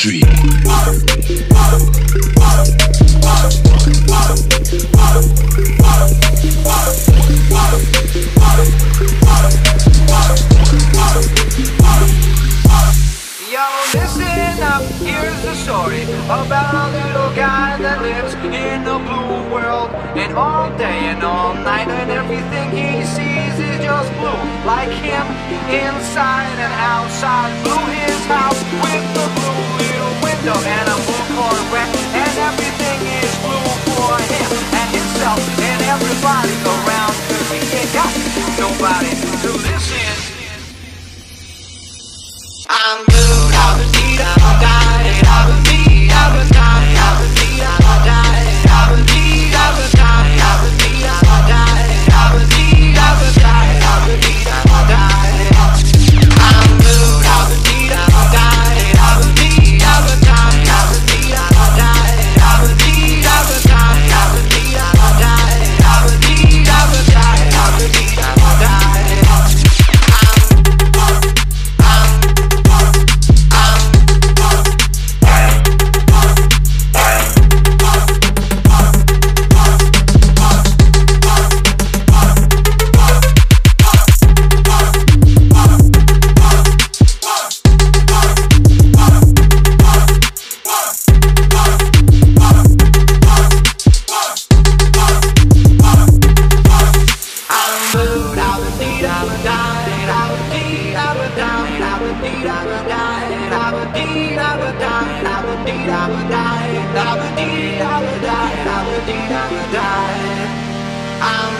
Street. Yo, listen up, here's the story about a little guy that lives in a blue world. And all day and all night, and everything he sees is just blue. Like him, inside and outside, blue his house with crypto and I'm more correct And everything is blue for him and himself and everybody around. Cause he ain't got nobody to listen. I'm good. I'm